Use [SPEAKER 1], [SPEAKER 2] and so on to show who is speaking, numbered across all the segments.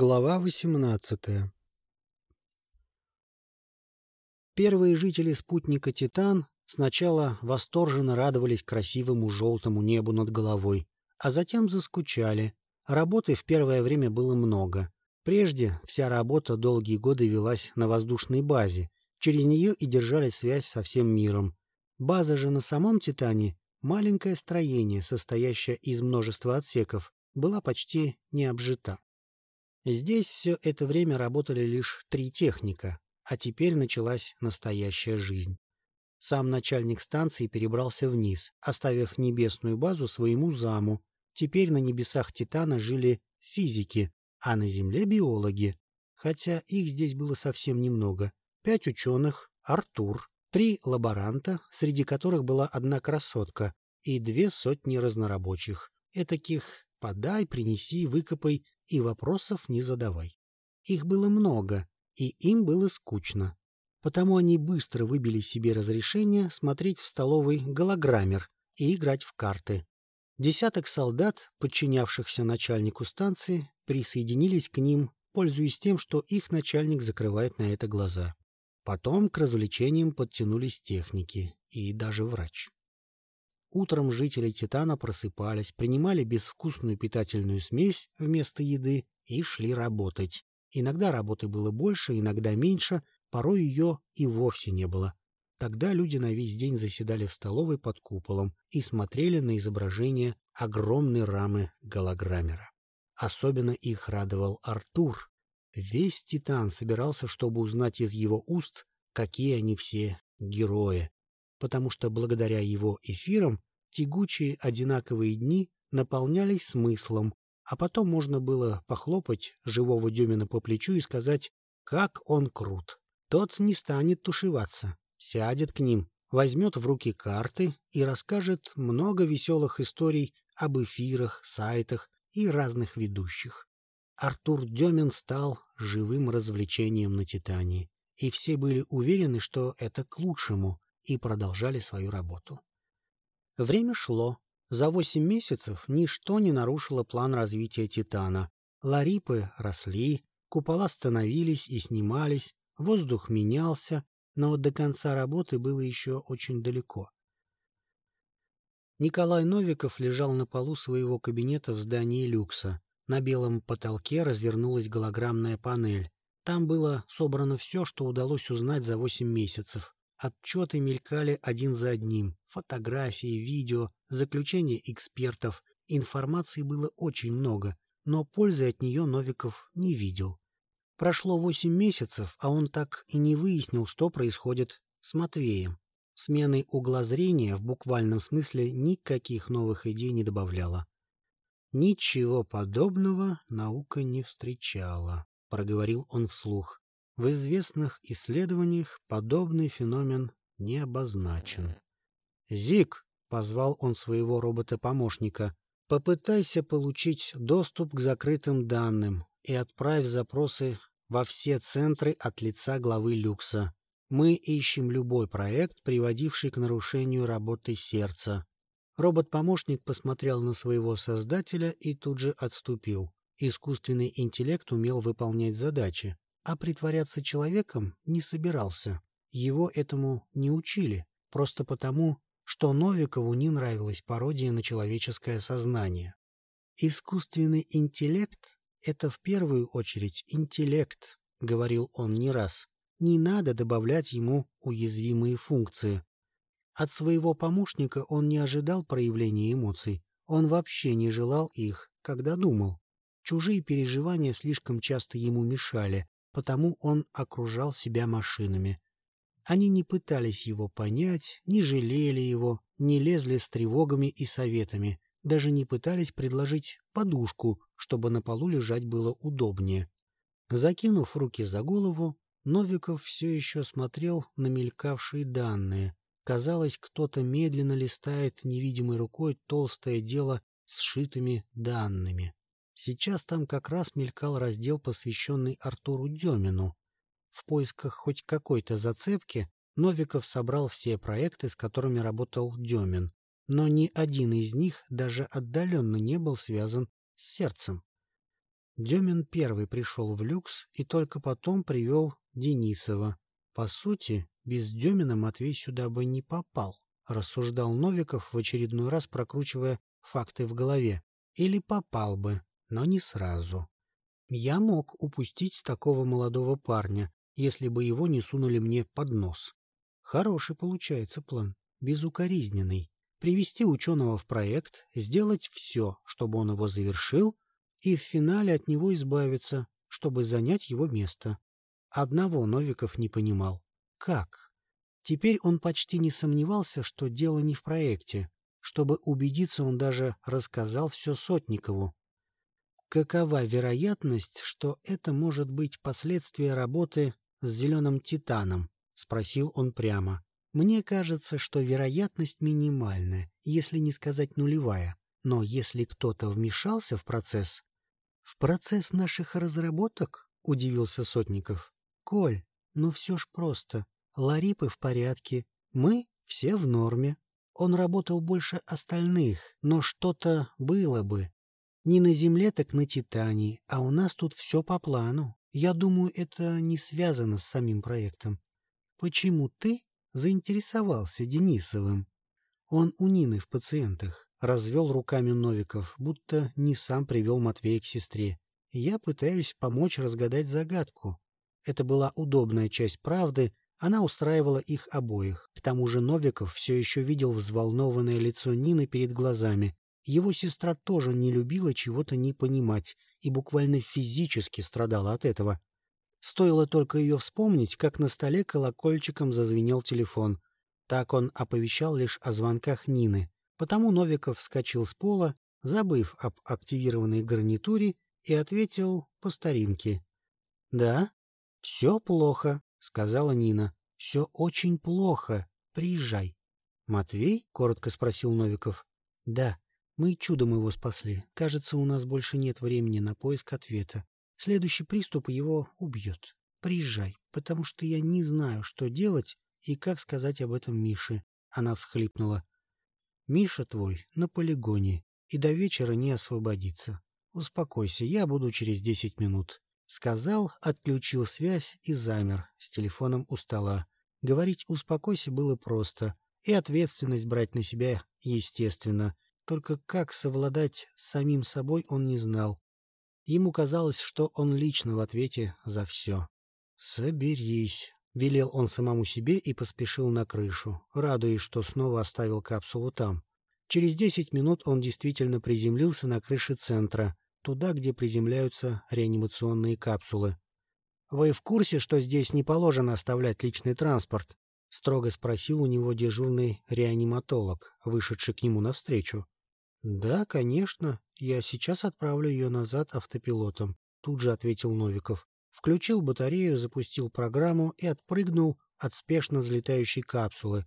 [SPEAKER 1] Глава 18 Первые жители спутника «Титан» сначала восторженно радовались красивому желтому небу над головой, а затем заскучали. Работы в первое время было много. Прежде вся работа долгие годы велась на воздушной базе, через нее и держали связь со всем миром. База же на самом «Титане» — маленькое строение, состоящее из множества отсеков, была почти не обжита. Здесь все это время работали лишь три техника, а теперь началась настоящая жизнь. Сам начальник станции перебрался вниз, оставив небесную базу своему заму. Теперь на небесах Титана жили физики, а на Земле — биологи. Хотя их здесь было совсем немного. Пять ученых, Артур, три лаборанта, среди которых была одна красотка, и две сотни разнорабочих. Этаких «подай, принеси, выкопай» и вопросов не задавай. Их было много, и им было скучно. Потому они быстро выбили себе разрешение смотреть в столовой голограммер и играть в карты. Десяток солдат, подчинявшихся начальнику станции, присоединились к ним, пользуясь тем, что их начальник закрывает на это глаза. Потом к развлечениям подтянулись техники и даже врач. Утром жители Титана просыпались, принимали безвкусную питательную смесь вместо еды и шли работать. Иногда работы было больше, иногда меньше, порой ее и вовсе не было. Тогда люди на весь день заседали в столовой под куполом и смотрели на изображение огромной рамы голограммера. Особенно их радовал Артур. Весь Титан собирался, чтобы узнать из его уст, какие они все герои потому что благодаря его эфирам тягучие одинаковые дни наполнялись смыслом, а потом можно было похлопать живого Демина по плечу и сказать, как он крут. Тот не станет тушеваться, сядет к ним, возьмет в руки карты и расскажет много веселых историй об эфирах, сайтах и разных ведущих. Артур Демин стал живым развлечением на Титании, и все были уверены, что это к лучшему, и продолжали свою работу. Время шло. За восемь месяцев ничто не нарушило план развития Титана. Ларипы росли, купола становились и снимались, воздух менялся, но до конца работы было еще очень далеко. Николай Новиков лежал на полу своего кабинета в здании люкса. На белом потолке развернулась голограммная панель. Там было собрано все, что удалось узнать за восемь месяцев. Отчеты мелькали один за одним. Фотографии, видео, заключения экспертов. Информации было очень много, но пользы от нее Новиков не видел. Прошло восемь месяцев, а он так и не выяснил, что происходит с Матвеем. Смены угла зрения в буквальном смысле никаких новых идей не добавляла. «Ничего подобного наука не встречала», — проговорил он вслух. В известных исследованиях подобный феномен не обозначен. «Зик!» — позвал он своего робота-помощника. «Попытайся получить доступ к закрытым данным и отправь запросы во все центры от лица главы Люкса. Мы ищем любой проект, приводивший к нарушению работы сердца». Робот-помощник посмотрел на своего создателя и тут же отступил. Искусственный интеллект умел выполнять задачи, а притворяться человеком не собирался. Его этому не учили, просто потому, что Новикову не нравилась пародия на человеческое сознание. «Искусственный интеллект — это в первую очередь интеллект», — говорил он не раз. «Не надо добавлять ему уязвимые функции». От своего помощника он не ожидал проявления эмоций, он вообще не желал их, когда думал. Чужие переживания слишком часто ему мешали, потому он окружал себя машинами. Они не пытались его понять, не жалели его, не лезли с тревогами и советами, даже не пытались предложить подушку, чтобы на полу лежать было удобнее. Закинув руки за голову, Новиков все еще смотрел на мелькавшие данные. Казалось, кто-то медленно листает невидимой рукой толстое дело с сшитыми данными. Сейчас там как раз мелькал раздел, посвященный Артуру Демину. В поисках хоть какой-то зацепки Новиков собрал все проекты, с которыми работал Демин, но ни один из них даже отдаленно не был связан с сердцем. Демин первый пришел в люкс и только потом привел Денисова. По сути, без Демина Матвей сюда бы не попал, рассуждал Новиков в очередной раз, прокручивая факты в голове. Или попал бы, но не сразу. Я мог упустить такого молодого парня, если бы его не сунули мне под нос. Хороший получается план, безукоризненный. Привести ученого в проект, сделать все, чтобы он его завершил, и в финале от него избавиться, чтобы занять его место. Одного Новиков не понимал. Как? Теперь он почти не сомневался, что дело не в проекте. Чтобы убедиться, он даже рассказал все Сотникову. Какова вероятность, что это может быть последствия работы с зеленым титаном? — спросил он прямо. Мне кажется, что вероятность минимальная, если не сказать нулевая. Но если кто-то вмешался в процесс... — В процесс наших разработок? — удивился Сотников. — Коль, ну все ж просто. Ларипы в порядке, мы все в норме. Он работал больше остальных, но что-то было бы. Не на Земле, так на Титане, а у нас тут все по плану. Я думаю, это не связано с самим проектом. Почему ты заинтересовался Денисовым? Он у Нины в пациентах. Развел руками Новиков, будто не сам привел Матвея к сестре. Я пытаюсь помочь разгадать загадку. Это была удобная часть правды, она устраивала их обоих. К тому же Новиков все еще видел взволнованное лицо Нины перед глазами. Его сестра тоже не любила чего-то не понимать и буквально физически страдала от этого. Стоило только ее вспомнить, как на столе колокольчиком зазвенел телефон. Так он оповещал лишь о звонках Нины. Потому Новиков вскочил с пола, забыв об активированной гарнитуре, и ответил по старинке. — Да, все плохо, — сказала Нина. — Все очень плохо. Приезжай. — Матвей? — коротко спросил Новиков. — Да. Мы чудом его спасли. Кажется, у нас больше нет времени на поиск ответа. Следующий приступ его убьет. Приезжай, потому что я не знаю, что делать и как сказать об этом Мише. Она всхлипнула. Миша твой на полигоне и до вечера не освободится. Успокойся, я буду через десять минут. Сказал, отключил связь и замер с телефоном у стола. Говорить «успокойся» было просто, и ответственность брать на себя естественно. Только как совладать с самим собой он не знал. Ему казалось, что он лично в ответе за все. «Соберись», — велел он самому себе и поспешил на крышу, радуясь, что снова оставил капсулу там. Через десять минут он действительно приземлился на крыше центра — туда, где приземляются реанимационные капсулы. «Вы в курсе, что здесь не положено оставлять личный транспорт?» — строго спросил у него дежурный реаниматолог, вышедший к нему навстречу. «Да, конечно. Я сейчас отправлю ее назад автопилотом», — тут же ответил Новиков. Включил батарею, запустил программу и отпрыгнул от спешно взлетающей капсулы.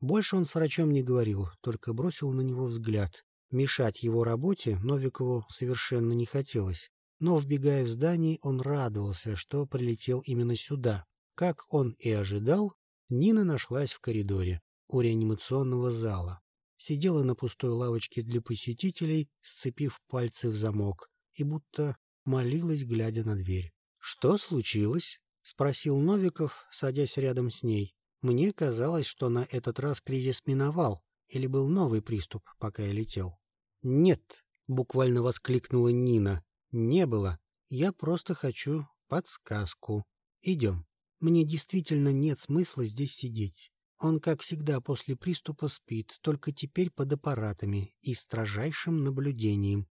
[SPEAKER 1] Больше он с врачом не говорил, только бросил на него взгляд. Мешать его работе Новикову совершенно не хотелось, но, вбегая в здание, он радовался, что прилетел именно сюда. Как он и ожидал, Нина нашлась в коридоре у реанимационного зала. Сидела на пустой лавочке для посетителей, сцепив пальцы в замок, и будто молилась, глядя на дверь. — Что случилось? — спросил Новиков, садясь рядом с ней. Мне казалось, что на этот раз кризис миновал, или был новый приступ, пока я летел. «Нет», — буквально воскликнула Нина, — «не было. Я просто хочу подсказку. Идем. Мне действительно нет смысла здесь сидеть. Он, как всегда, после приступа спит, только теперь под аппаратами и строжайшим наблюдением».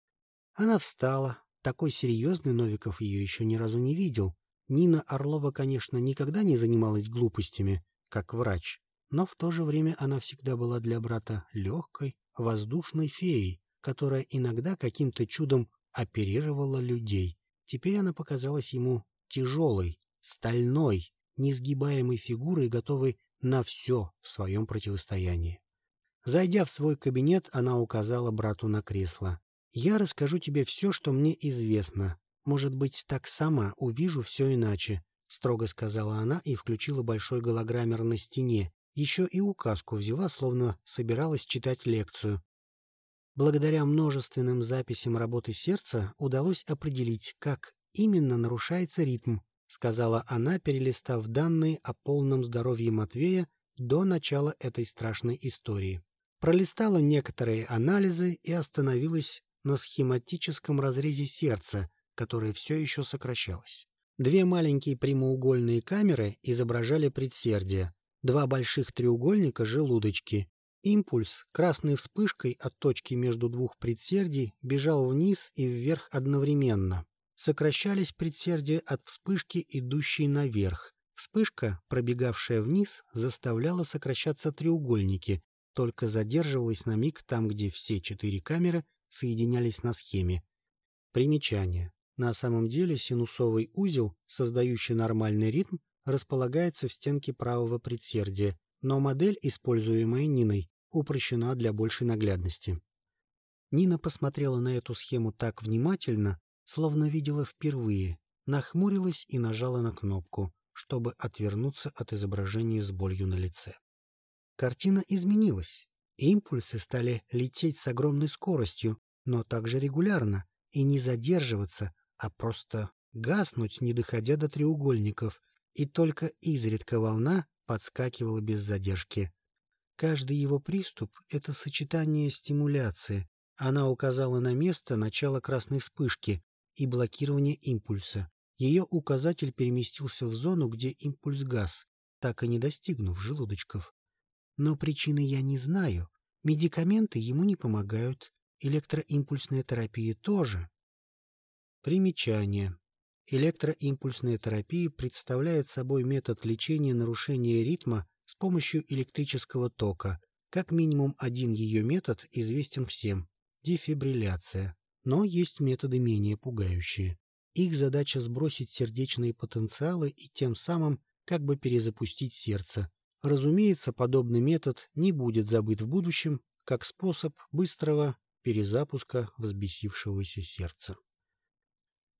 [SPEAKER 1] Она встала. Такой серьезный Новиков ее еще ни разу не видел. Нина Орлова, конечно, никогда не занималась глупостями, как врач, но в то же время она всегда была для брата легкой, воздушной феей, которая иногда каким-то чудом оперировала людей. Теперь она показалась ему тяжелой, стальной, несгибаемой фигурой, готовой на все в своем противостоянии. Зайдя в свой кабинет, она указала брату на кресло. «Я расскажу тебе все, что мне известно. Может быть, так сама увижу все иначе», — строго сказала она и включила большой голограммер на стене. Еще и указку взяла, словно собиралась читать лекцию. Благодаря множественным записям работы сердца удалось определить, как именно нарушается ритм, сказала она, перелистав данные о полном здоровье Матвея до начала этой страшной истории. Пролистала некоторые анализы и остановилась на схематическом разрезе сердца, которое все еще сокращалось. Две маленькие прямоугольные камеры изображали предсердие, два больших треугольника — желудочки. Импульс, красной вспышкой от точки между двух предсердий, бежал вниз и вверх одновременно. Сокращались предсердия от вспышки, идущей наверх. Вспышка, пробегавшая вниз, заставляла сокращаться треугольники, только задерживалась на миг там, где все четыре камеры соединялись на схеме. Примечание. На самом деле синусовый узел, создающий нормальный ритм, располагается в стенке правого предсердия, но модель, используемая Ниной, упрощена для большей наглядности. Нина посмотрела на эту схему так внимательно, словно видела впервые, нахмурилась и нажала на кнопку, чтобы отвернуться от изображения с болью на лице. Картина изменилась. Импульсы стали лететь с огромной скоростью, но также регулярно, и не задерживаться, а просто гаснуть, не доходя до треугольников, и только изредка волна подскакивала без задержки. Каждый его приступ — это сочетание стимуляции. Она указала на место начала красной вспышки и блокирования импульса. Ее указатель переместился в зону, где импульс газ, так и не достигнув желудочков. Но причины я не знаю. Медикаменты ему не помогают. Электроимпульсная терапия тоже. Примечание. Электроимпульсная терапия представляет собой метод лечения нарушения ритма с помощью электрического тока. Как минимум один ее метод известен всем – дефибрилляция. Но есть методы менее пугающие. Их задача сбросить сердечные потенциалы и тем самым как бы перезапустить сердце. Разумеется, подобный метод не будет забыт в будущем как способ быстрого перезапуска взбесившегося сердца.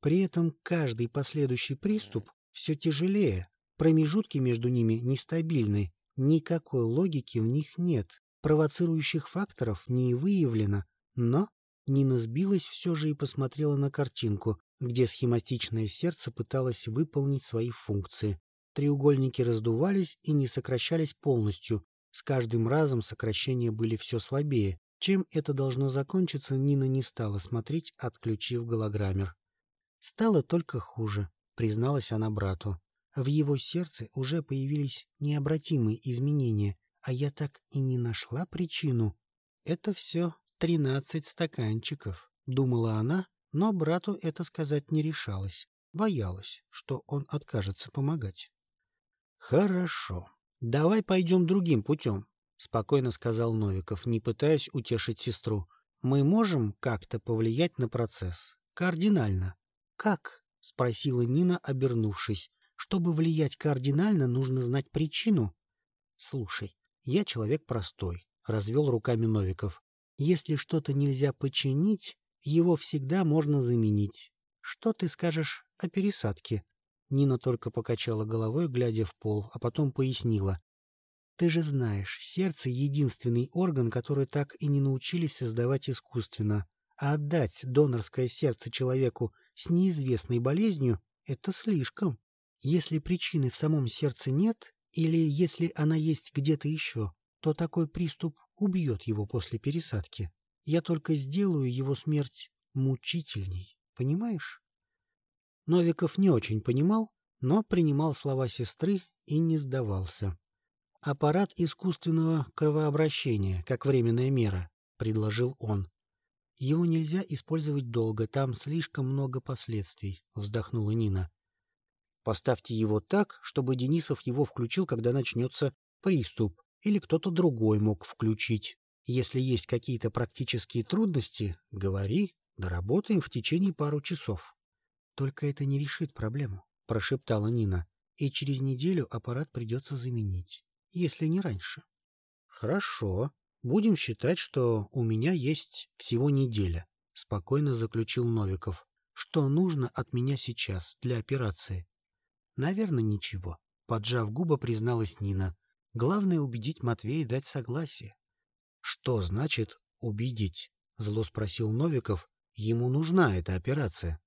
[SPEAKER 1] При этом каждый последующий приступ все тяжелее, промежутки между ними нестабильны, никакой логики в них нет, провоцирующих факторов не выявлено, но Нина сбилась все же и посмотрела на картинку, где схематичное сердце пыталось выполнить свои функции. Треугольники раздувались и не сокращались полностью, с каждым разом сокращения были все слабее. Чем это должно закончиться, Нина не стала смотреть, отключив голограммер. Стало только хуже, призналась она брату. В его сердце уже появились необратимые изменения, а я так и не нашла причину. Это все тринадцать стаканчиков, думала она, но брату это сказать не решалась, боялась, что он откажется помогать. «Хорошо, давай пойдем другим путем», — спокойно сказал Новиков, не пытаясь утешить сестру. «Мы можем как-то повлиять на процесс? Кардинально?» «Как?» — спросила Нина, обернувшись. «Чтобы влиять кардинально, нужно знать причину». «Слушай, я человек простой», — развел руками Новиков. «Если что-то нельзя починить, его всегда можно заменить. Что ты скажешь о пересадке?» Нина только покачала головой, глядя в пол, а потом пояснила. «Ты же знаешь, сердце — единственный орган, который так и не научились создавать искусственно. А отдать донорское сердце человеку с неизвестной болезнью — это слишком. Если причины в самом сердце нет, или если она есть где-то еще, то такой приступ убьет его после пересадки. Я только сделаю его смерть мучительней, понимаешь? Новиков не очень понимал, но принимал слова сестры и не сдавался. «Аппарат искусственного кровообращения, как временная мера», — предложил он. Его нельзя использовать долго, там слишком много последствий, — вздохнула Нина. Поставьте его так, чтобы Денисов его включил, когда начнется приступ, или кто-то другой мог включить. Если есть какие-то практические трудности, говори, доработаем в течение пару часов. Только это не решит проблему, — прошептала Нина, и через неделю аппарат придется заменить, если не раньше. — Хорошо, Будем считать, что у меня есть всего неделя, — спокойно заключил Новиков. Что нужно от меня сейчас для операции? Наверное, ничего. Поджав губы, призналась Нина. Главное убедить Матвея дать согласие. Что значит убедить? зло спросил Новиков. Ему нужна эта операция.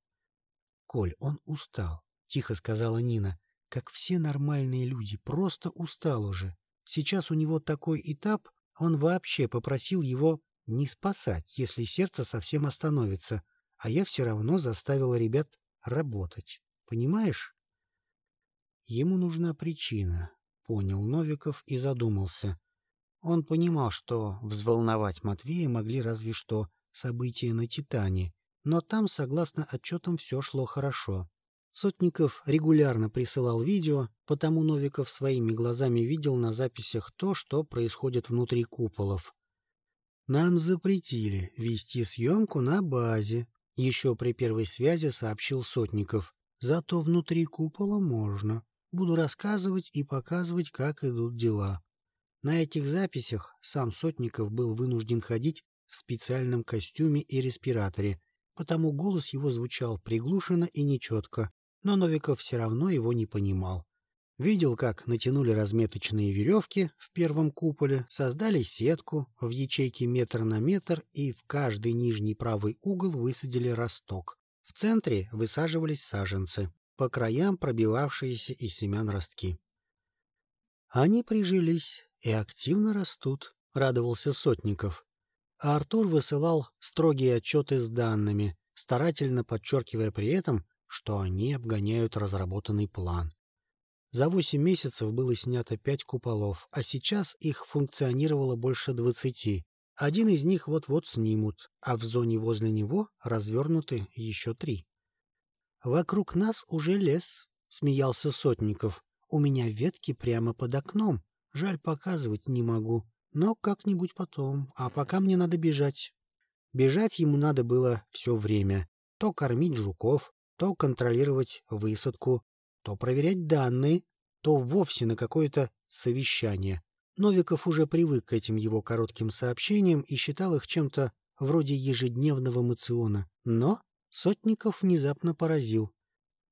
[SPEAKER 1] Коль, он устал, тихо сказала Нина. Как все нормальные люди, просто устал уже. Сейчас у него такой этап, он вообще попросил его не спасать, если сердце совсем остановится, а я все равно заставила ребят работать. Понимаешь? Ему нужна причина, понял Новиков и задумался. Он понимал, что взволновать Матвея могли разве что события на «Титане», но там, согласно отчетам, все шло хорошо. Сотников регулярно присылал видео, потому Новиков своими глазами видел на записях то, что происходит внутри куполов. «Нам запретили вести съемку на базе», — еще при первой связи сообщил Сотников. «Зато внутри купола можно. Буду рассказывать и показывать, как идут дела». На этих записях сам Сотников был вынужден ходить в специальном костюме и респираторе, потому голос его звучал приглушенно и нечетко, но Новиков все равно его не понимал. Видел, как натянули разметочные веревки в первом куполе, создали сетку в ячейке метр на метр и в каждый нижний правый угол высадили росток. В центре высаживались саженцы, по краям пробивавшиеся из семян ростки. Они прижились и активно растут, радовался Сотников. А Артур высылал строгие отчеты с данными, старательно подчеркивая при этом, что они обгоняют разработанный план. За восемь месяцев было снято пять куполов, а сейчас их функционировало больше двадцати. Один из них вот-вот снимут, а в зоне возле него развернуты еще три. «Вокруг нас уже лес», — смеялся Сотников. «У меня ветки прямо под окном. Жаль, показывать не могу. Но как-нибудь потом. А пока мне надо бежать». Бежать ему надо было все время. То кормить жуков, то контролировать высадку, то проверять данные, то вовсе на какое-то совещание. Новиков уже привык к этим его коротким сообщениям и считал их чем-то вроде ежедневного мациона. Но Сотников внезапно поразил.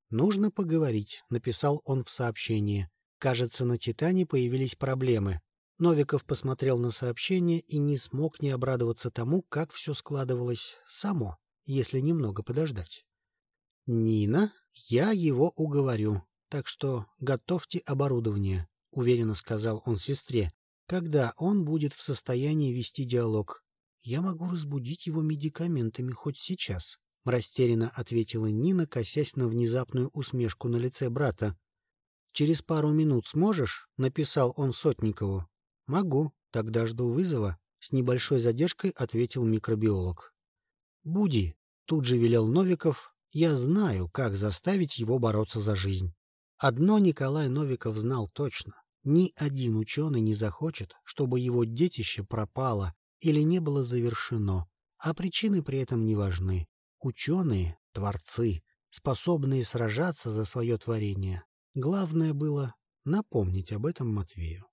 [SPEAKER 1] «Нужно поговорить», — написал он в сообщении. Кажется, на «Титане» появились проблемы. Новиков посмотрел на сообщение и не смог не обрадоваться тому, как все складывалось само, если немного подождать. «Нина, я его уговорю, так что готовьте оборудование», — уверенно сказал он сестре, «когда он будет в состоянии вести диалог. Я могу разбудить его медикаментами хоть сейчас», — растерянно ответила Нина, косясь на внезапную усмешку на лице брата. «Через пару минут сможешь?» — написал он Сотникову. «Могу. Тогда жду вызова», — с небольшой задержкой ответил микробиолог. «Буди», — тут же велел Новиков, я знаю, как заставить его бороться за жизнь. Одно Николай Новиков знал точно. Ни один ученый не захочет, чтобы его детище пропало или не было завершено, а причины при этом не важны. Ученые — творцы, способные сражаться за свое творение. Главное было напомнить об этом Матвею.